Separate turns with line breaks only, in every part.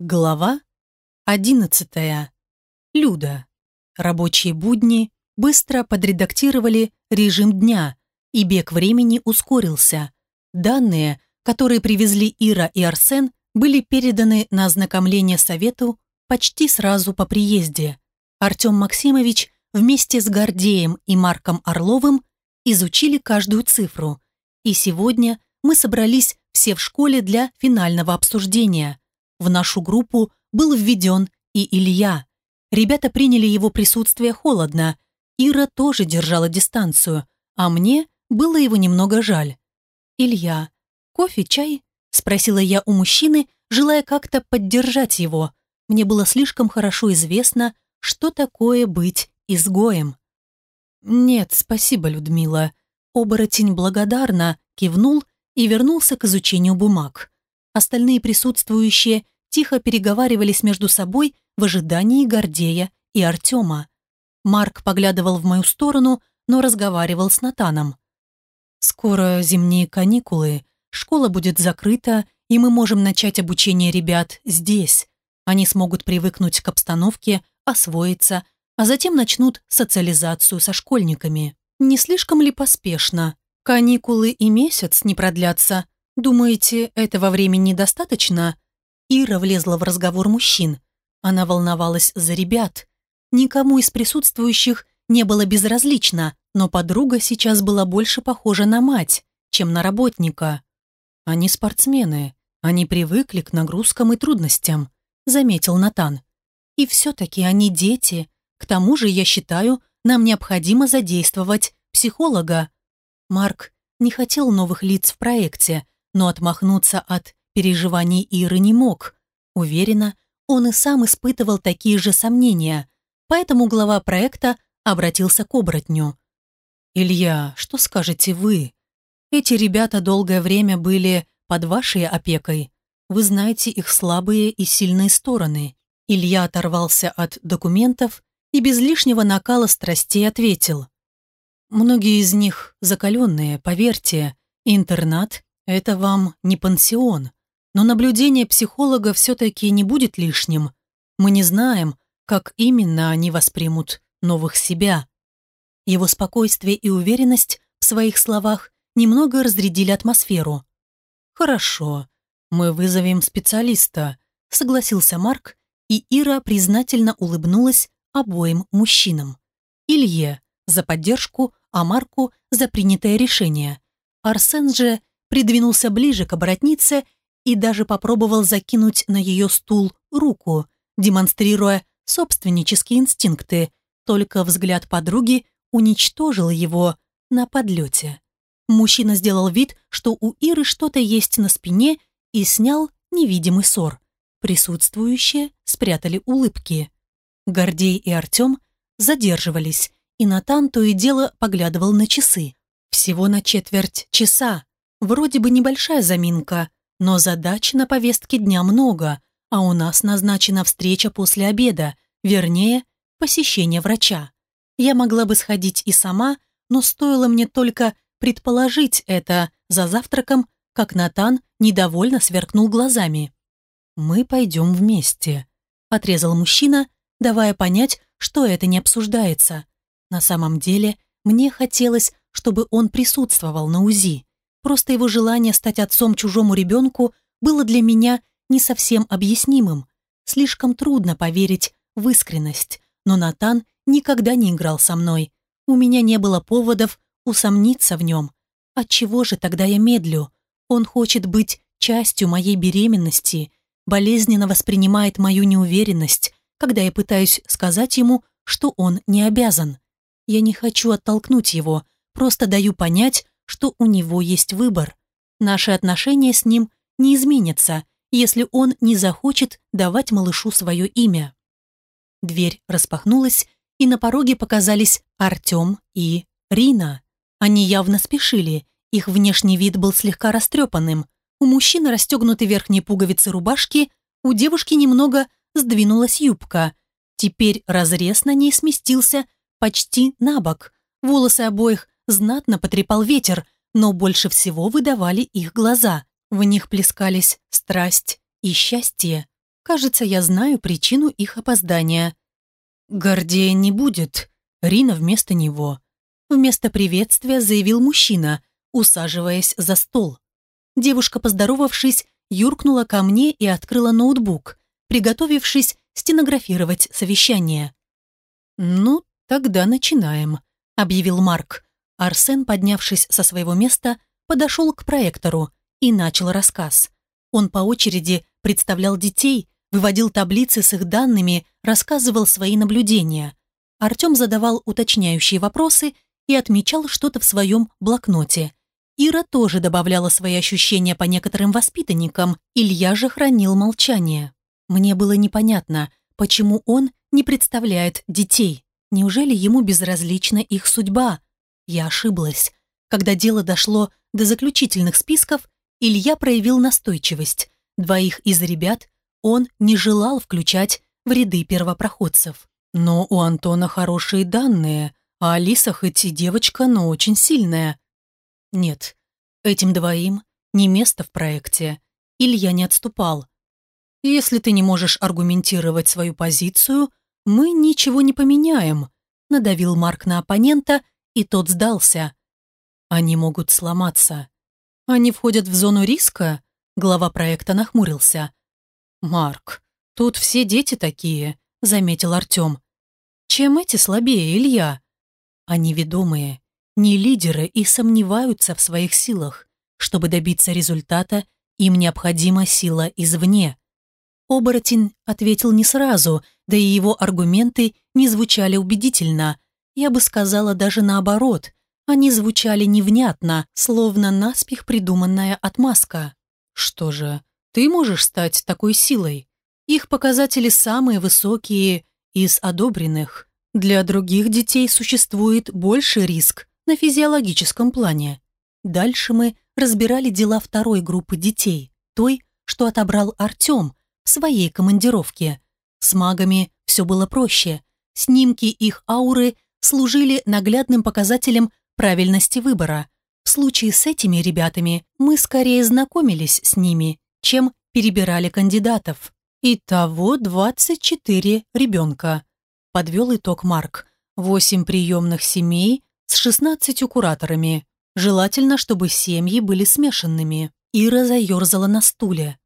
Глава одиннадцатая. Люда. Рабочие будни быстро подредактировали режим дня, и бег времени ускорился. Данные, которые привезли Ира и Арсен, были переданы на ознакомление совету почти сразу по приезде. Артем Максимович вместе с Гордеем и Марком Орловым изучили каждую цифру, и сегодня мы собрались все в школе для финального обсуждения – в нашу группу был введен и Илья. Ребята приняли его присутствие холодно. Ира тоже держала дистанцию, а мне было его немного жаль. «Илья, кофе, чай?» – спросила я у мужчины, желая как-то поддержать его. Мне было слишком хорошо известно, что такое быть изгоем. «Нет, спасибо, Людмила». Оборотень благодарно кивнул и вернулся к изучению бумаг. Остальные присутствующие тихо переговаривались между собой в ожидании Гордея и Артема. Марк поглядывал в мою сторону, но разговаривал с Натаном. «Скоро зимние каникулы, школа будет закрыта, и мы можем начать обучение ребят здесь. Они смогут привыкнуть к обстановке, освоиться, а затем начнут социализацию со школьниками. Не слишком ли поспешно? Каникулы и месяц не продлятся, «Думаете, этого времени недостаточно?» Ира влезла в разговор мужчин. Она волновалась за ребят. Никому из присутствующих не было безразлично, но подруга сейчас была больше похожа на мать, чем на работника. «Они спортсмены, они привыкли к нагрузкам и трудностям», заметил Натан. «И все-таки они дети. К тому же, я считаю, нам необходимо задействовать психолога». Марк не хотел новых лиц в проекте, но отмахнуться от переживаний Иры не мог. Уверена, он и сам испытывал такие же сомнения, поэтому глава проекта обратился к оборотню. «Илья, что скажете вы? Эти ребята долгое время были под вашей опекой. Вы знаете их слабые и сильные стороны». Илья оторвался от документов и без лишнего накала страстей ответил. «Многие из них закаленные, поверьте. Интернат это вам не пансион, но наблюдение психолога все-таки не будет лишним. Мы не знаем, как именно они воспримут новых себя. Его спокойствие и уверенность в своих словах немного разрядили атмосферу. «Хорошо, мы вызовем специалиста», — согласился Марк, и Ира признательно улыбнулась обоим мужчинам. Илье за поддержку, а Марку за принятое решение. Арсен же придвинулся ближе к оборотнице и даже попробовал закинуть на ее стул руку, демонстрируя собственнические инстинкты, только взгляд подруги уничтожил его на подлете. Мужчина сделал вид, что у Иры что-то есть на спине и снял невидимый ссор. Присутствующие спрятали улыбки. Гордей и Артем задерживались, и Натан то и дело поглядывал на часы. Всего на четверть часа, Вроде бы небольшая заминка, но задач на повестке дня много, а у нас назначена встреча после обеда, вернее, посещение врача. Я могла бы сходить и сама, но стоило мне только предположить это за завтраком, как Натан недовольно сверкнул глазами. «Мы пойдем вместе», — отрезал мужчина, давая понять, что это не обсуждается. На самом деле, мне хотелось, чтобы он присутствовал на УЗИ. Просто его желание стать отцом чужому ребенку было для меня не совсем объяснимым. Слишком трудно поверить в искренность, но Натан никогда не играл со мной. У меня не было поводов усомниться в нем. Отчего же тогда я медлю? Он хочет быть частью моей беременности, болезненно воспринимает мою неуверенность, когда я пытаюсь сказать ему, что он не обязан. Я не хочу оттолкнуть его, просто даю понять, что у него есть выбор. Наши отношения с ним не изменятся, если он не захочет давать малышу свое имя. Дверь распахнулась, и на пороге показались Артем и Рина. Они явно спешили, их внешний вид был слегка растрепанным. У мужчины расстегнуты верхние пуговицы рубашки, у девушки немного сдвинулась юбка. Теперь разрез на ней сместился почти на бок. Волосы обоих знатно потрепал ветер, но больше всего выдавали их глаза. В них плескались страсть и счастье. Кажется, я знаю причину их опоздания. Гордея не будет. Рина вместо него. Вместо приветствия заявил мужчина, усаживаясь за стол. Девушка, поздоровавшись, юркнула ко мне и открыла ноутбук, приготовившись стенографировать совещание. «Ну, тогда начинаем», — объявил Марк. Арсен, поднявшись со своего места, подошел к проектору и начал рассказ. Он по очереди представлял детей, выводил таблицы с их данными, рассказывал свои наблюдения. Артем задавал уточняющие вопросы и отмечал что-то в своем блокноте. Ира тоже добавляла свои ощущения по некоторым воспитанникам, Илья же хранил молчание. Мне было непонятно, почему он не представляет детей. Неужели ему безразлична их судьба? Я ошиблась. Когда дело дошло до заключительных списков, Илья проявил настойчивость. Двоих из ребят он не желал включать в ряды первопроходцев. Но у Антона хорошие данные, а Алиса хоть и девочка, но очень сильная. Нет, этим двоим не место в проекте. Илья не отступал. Если ты не можешь аргументировать свою позицию, мы ничего не поменяем, надавил Марк на оппонента, и тот сдался. Они могут сломаться. Они входят в зону риска? Глава проекта нахмурился. Марк, тут все дети такие, заметил Артем. Чем эти слабее, Илья? Они ведомые, не лидеры и сомневаются в своих силах. Чтобы добиться результата, им необходима сила извне. Оборотень ответил не сразу, да и его аргументы не звучали убедительно. Я бы сказала даже наоборот. Они звучали невнятно, словно наспех придуманная отмазка. Что же, ты можешь стать такой силой? Их показатели самые высокие из одобренных. Для других детей существует больший риск на физиологическом плане. Дальше мы разбирали дела второй группы детей, той, что отобрал Артем в своей командировке. С магами все было проще. Снимки их ауры служили наглядным показателем правильности выбора. В случае с этими ребятами мы скорее знакомились с ними, чем перебирали кандидатов. Итого 24 ребенка подвел итог Марк. Восемь приемных семей с 16 кураторами. Желательно, чтобы семьи были смешанными. Ира заерзала на стуле.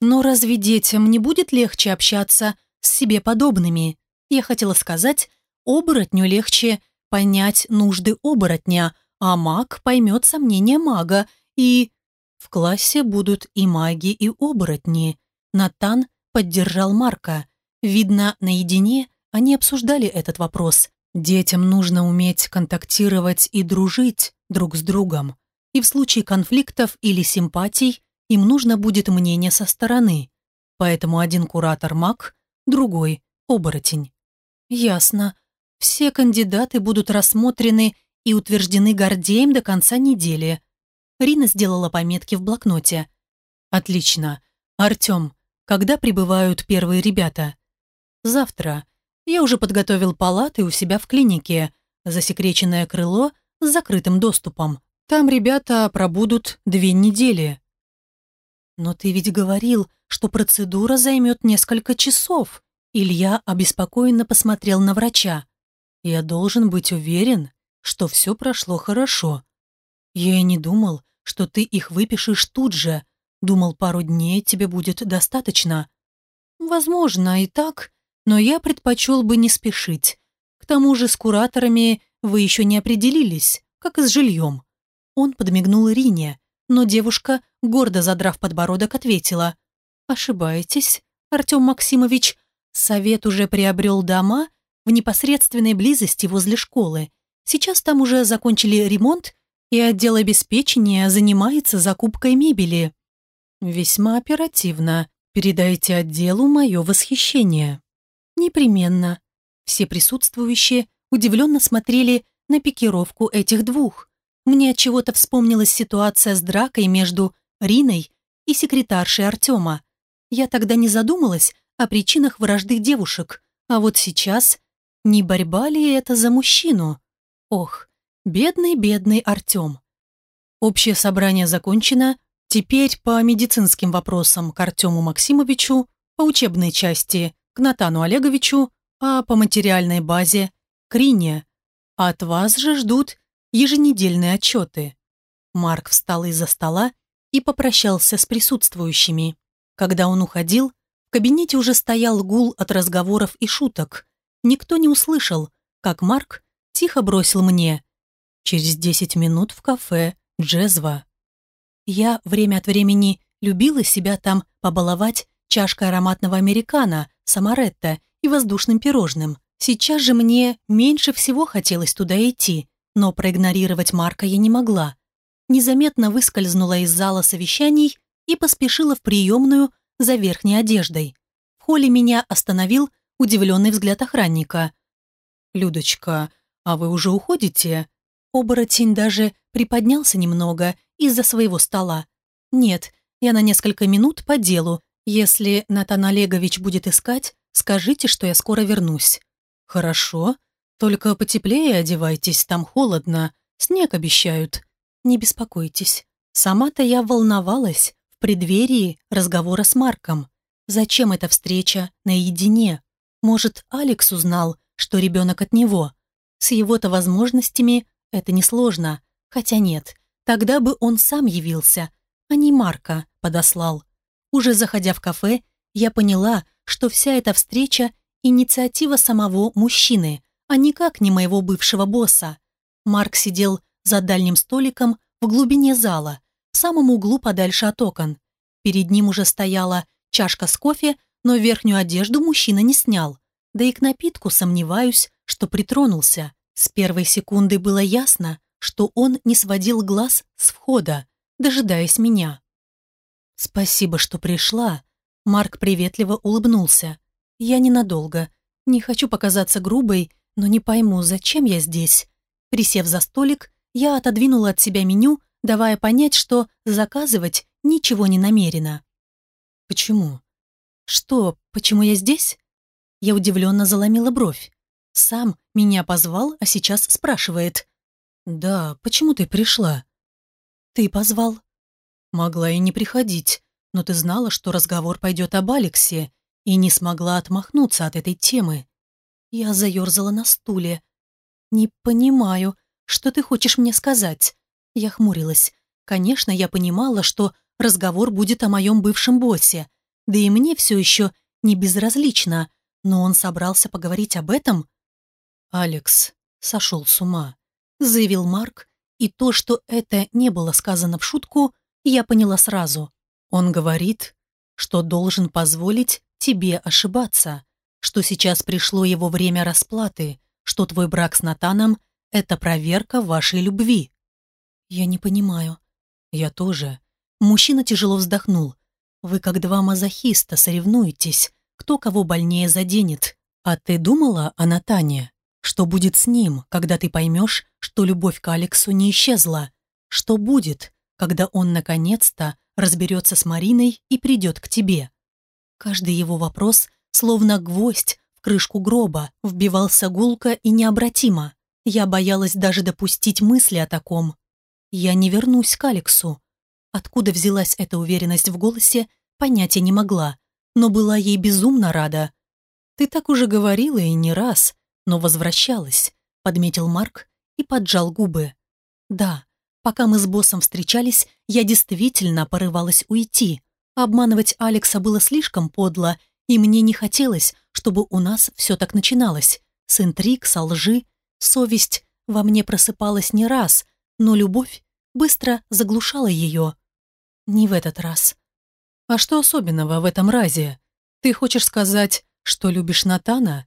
Но разве детям не будет легче общаться с себе подобными? Я хотела сказать, оборотню легче понять нужды оборотня, а маг поймет сомнения мага, и... В классе будут и маги, и оборотни. Натан поддержал Марка. Видно, наедине они обсуждали этот вопрос. Детям нужно уметь контактировать и дружить друг с другом. И в случае конфликтов или симпатий им нужно будет мнение со стороны. Поэтому один куратор маг, другой оборотень. Ясно. Все кандидаты будут рассмотрены и утверждены Гордеем до конца недели. Рина сделала пометки в блокноте. Отлично. Артем, когда прибывают первые ребята? Завтра. Я уже подготовил палаты у себя в клинике, засекреченное крыло с закрытым доступом. Там ребята пробудут две недели. Но ты ведь говорил, что процедура займет несколько часов. Илья обеспокоенно посмотрел на врача. Я должен быть уверен, что все прошло хорошо. Я и не думал, что ты их выпишешь тут же. Думал, пару дней тебе будет достаточно. Возможно, и так, но я предпочел бы не спешить. К тому же с кураторами вы еще не определились, как и с жильем. Он подмигнул Рине, но девушка, гордо задрав подбородок, ответила. «Ошибаетесь, Артем Максимович. Совет уже приобрел дома в непосредственной близости возле школы. Сейчас там уже закончили ремонт, и отдел обеспечения занимается закупкой мебели. Весьма оперативно. Передайте отделу мое восхищение». Непременно. Все присутствующие удивленно смотрели на пикировку этих двух. Мне от чего-то вспомнилась ситуация с дракой между Риной и секретаршей Артема. Я тогда не задумалась о причинах вражды девушек, а вот сейчас не борьба ли это за мужчину? Ох, бедный-бедный Артем. Общее собрание закончено. Теперь по медицинским вопросам к Артему Максимовичу по учебной части к Натану Олеговичу, а по материальной базе к Рине. От вас же ждут еженедельные отчеты. Марк встал из-за стола и попрощался с присутствующими. Когда он уходил, в кабинете уже стоял гул от разговоров и шуток. Никто не услышал, как Марк тихо бросил мне. Через десять минут в кафе «Джезва». Я время от времени любила себя там побаловать чашкой ароматного американо, самаретто и воздушным пирожным. Сейчас же мне меньше всего хотелось туда идти, но проигнорировать Марка я не могла. Незаметно выскользнула из зала совещаний и поспешила в приемную за верхней одеждой. В холле меня остановил удивленный взгляд охранника. «Людочка, а вы уже уходите?» Оборотень даже приподнялся немного из-за своего стола. «Нет, я на несколько минут по делу. Если Натан Олегович будет искать, скажите, что я скоро вернусь». «Хорошо. Только потеплее одевайтесь, там холодно. Снег обещают». «Не беспокойтесь. Сама-то я волновалась в преддверии разговора с Марком. Зачем эта встреча наедине? Может, Алекс узнал, что ребенок от него? С его-то возможностями это несложно. Хотя нет, тогда бы он сам явился, а не Марка подослал. Уже заходя в кафе, я поняла, что вся эта встреча – инициатива самого мужчины, а никак не моего бывшего босса. Марк сидел за дальним столиком в глубине зала, в самом углу подальше от окон. Перед ним уже стояла чашка с кофе, но верхнюю одежду мужчина не снял. Да и к напитку сомневаюсь, что притронулся. С первой секунды было ясно, что он не сводил глаз с входа, дожидаясь меня. «Спасибо, что пришла», — Марк приветливо улыбнулся. «Я ненадолго. Не хочу показаться грубой, но не пойму, зачем я здесь». Присев за столик, я отодвинула от себя меню, давая понять, что заказывать ничего не намерена. «Почему?» «Что, почему я здесь?» Я удивленно заломила бровь. Сам меня позвал, а сейчас спрашивает. «Да, почему ты пришла?» «Ты позвал?» «Могла и не приходить, но ты знала, что разговор пойдет об Алексе, и не смогла отмахнуться от этой темы». Я заерзала на стуле. «Не понимаю, что ты хочешь мне сказать?» Я хмурилась. Конечно, я понимала, что разговор будет о моем бывшем боссе, да и мне все еще не безразлично, но он собрался поговорить об этом? Алекс сошел с ума, заявил Марк, и то, что это не было сказано в шутку, я поняла сразу. Он говорит, что должен позволить тебе ошибаться, что сейчас пришло его время расплаты, что твой брак с Натаном — это проверка вашей любви. Я не понимаю. Я тоже. Мужчина тяжело вздохнул. Вы как два мазохиста соревнуетесь, кто кого больнее заденет. А ты думала о Натане? Что будет с ним, когда ты поймешь, что любовь к Алексу не исчезла? Что будет, когда он наконец-то разберется с Мариной и придет к тебе? Каждый его вопрос, словно гвоздь в крышку гроба, вбивался гулко и необратимо. Я боялась даже допустить мысли о таком. Я не вернусь к Алексу. Откуда взялась эта уверенность в голосе, понятия не могла, но была ей безумно рада. «Ты так уже говорила и не раз», но возвращалась», — подметил Марк и поджал губы. «Да, пока мы с боссом встречались, я действительно порывалась уйти. Обманывать Алекса было слишком подло, и мне не хотелось, чтобы у нас все так начиналось. С интриг, со лжи. Совесть во мне просыпалась не раз, но любовь быстро заглушала ее. Не в этот раз. А что особенного в этом разе? Ты хочешь сказать, что любишь Натана?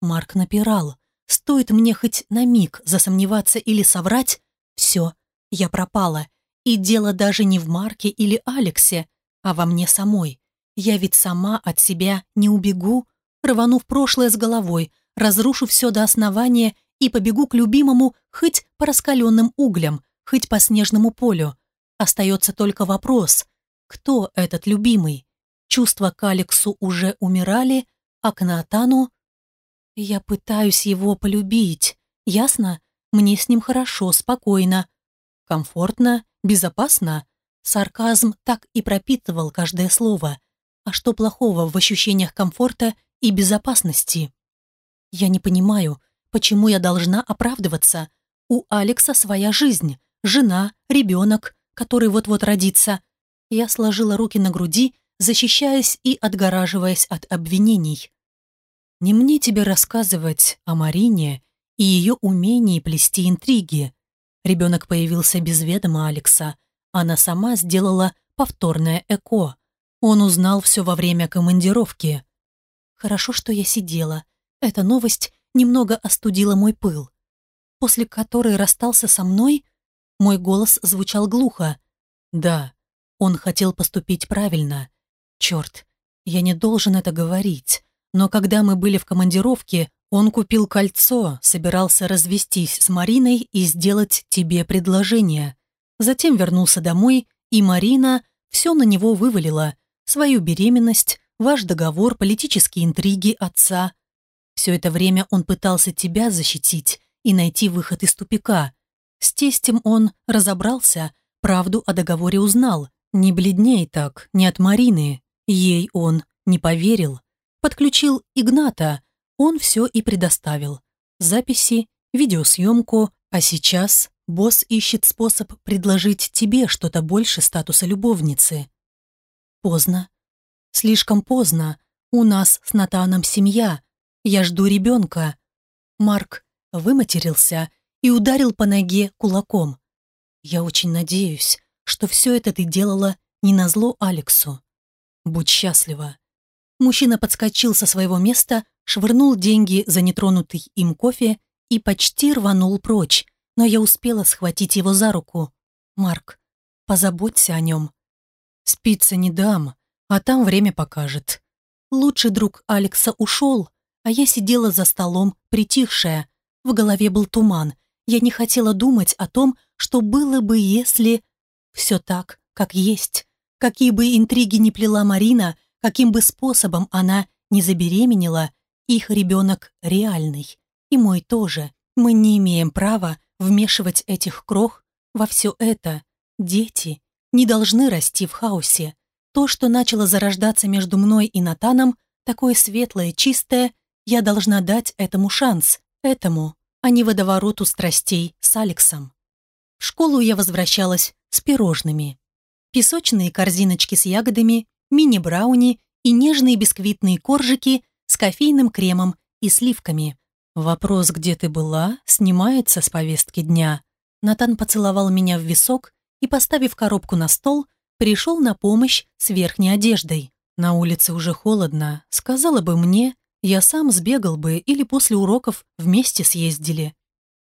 Марк напирал. Стоит мне хоть на миг засомневаться или соврать, все, я пропала. И дело даже не в Марке или Алексе, а во мне самой. Я ведь сама от себя не убегу, рвану в прошлое с головой, разрушу все до основания и побегу к любимому хоть по раскаленным углям, хоть по снежному полю. Остается только вопрос, кто этот любимый? Чувства к Алексу уже умирали, а к Натану я пытаюсь его полюбить. Ясно? Мне с ним хорошо, спокойно. Комфортно, безопасно. Сарказм так и пропитывал каждое слово. А что плохого в ощущениях комфорта и безопасности? Я не понимаю, почему я должна оправдываться. У Алекса своя жизнь, жена, ребенок, который вот-вот родится. Я сложила руки на груди, защищаясь и отгораживаясь от обвинений. Не мне тебе рассказывать о Марине и ее умении плести интриги. Ребенок появился без ведома Алекса. Она сама сделала повторное ЭКО. Он узнал все во время командировки. Хорошо, что я сидела. Эта новость немного остудила мой пыл. После которой расстался со мной, мой голос звучал глухо. Да, он хотел поступить правильно. Черт, я не должен это говорить. Но когда мы были в командировке, он купил кольцо, собирался развестись с Мариной и сделать тебе предложение. Затем вернулся домой, и Марина все на него вывалила. Свою беременность, ваш договор, политические интриги отца. Все это время он пытался тебя защитить и найти выход из тупика. С тестем он разобрался, правду о договоре узнал. Не бледней так, не от Марины. Ей он не поверил. Подключил Игната, он все и предоставил. Записи, видеосъемку, а сейчас босс ищет способ предложить тебе что-то больше статуса любовницы. Поздно. Слишком поздно. У нас с Натаном семья. Я жду ребенка. Марк выматерился и ударил по ноге кулаком. Я очень надеюсь, что все это ты делала не на зло Алексу. Будь счастлива. Мужчина подскочил со своего места, швырнул деньги за нетронутый им кофе и почти рванул прочь, но я успела схватить его за руку. «Марк, позаботься о нем». «Спиться не дам, а там время покажет». Лучший друг Алекса ушел, а я сидела за столом, притихшая. В голове был туман. Я не хотела думать о том, что было бы, если... Все так, как есть. Какие бы интриги ни плела Марина, Каким бы способом она не забеременела, их ребенок реальный. И мой тоже. Мы не имеем права вмешивать этих крох во все это. Дети не должны расти в хаосе. То, что начало зарождаться между мной и Натаном, такое светлое, чистое, я должна дать этому шанс, этому, а не водовороту страстей с Алексом. В школу я возвращалась с пирожными. Песочные корзиночки с ягодами мини-брауни и нежные бисквитные коржики с кофейным кремом и сливками. Вопрос «Где ты была?» снимается с повестки дня. Натан поцеловал меня в висок и, поставив коробку на стол, пришел на помощь с верхней одеждой. На улице уже холодно, сказала бы мне, я сам сбегал бы или после уроков вместе съездили.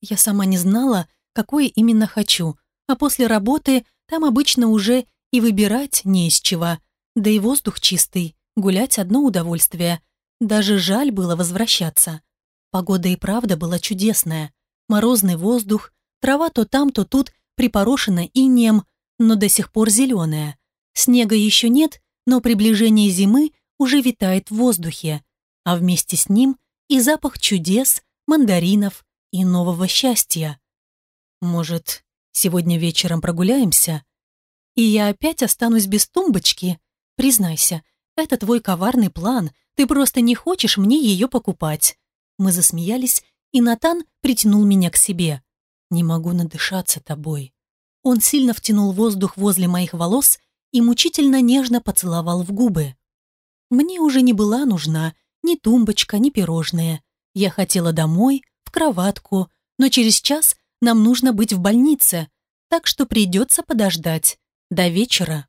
Я сама не знала, какое именно хочу, а после работы там обычно уже и выбирать не из чего – да и воздух чистый, гулять одно удовольствие. Даже жаль было возвращаться. Погода и правда была чудесная. Морозный воздух, трава то там, то тут припорошена инеем, но до сих пор зеленая. Снега еще нет, но приближение зимы уже витает в воздухе, а вместе с ним и запах чудес, мандаринов и нового счастья. Может, сегодня вечером прогуляемся? И я опять останусь без тумбочки? Признайся, это твой коварный план, ты просто не хочешь мне ее покупать». Мы засмеялись, и Натан притянул меня к себе. «Не могу надышаться тобой». Он сильно втянул воздух возле моих волос и мучительно нежно поцеловал в губы. Мне уже не была нужна ни тумбочка, ни пирожные. Я хотела домой, в кроватку, но через час нам нужно быть в больнице, так что придется подождать. До вечера.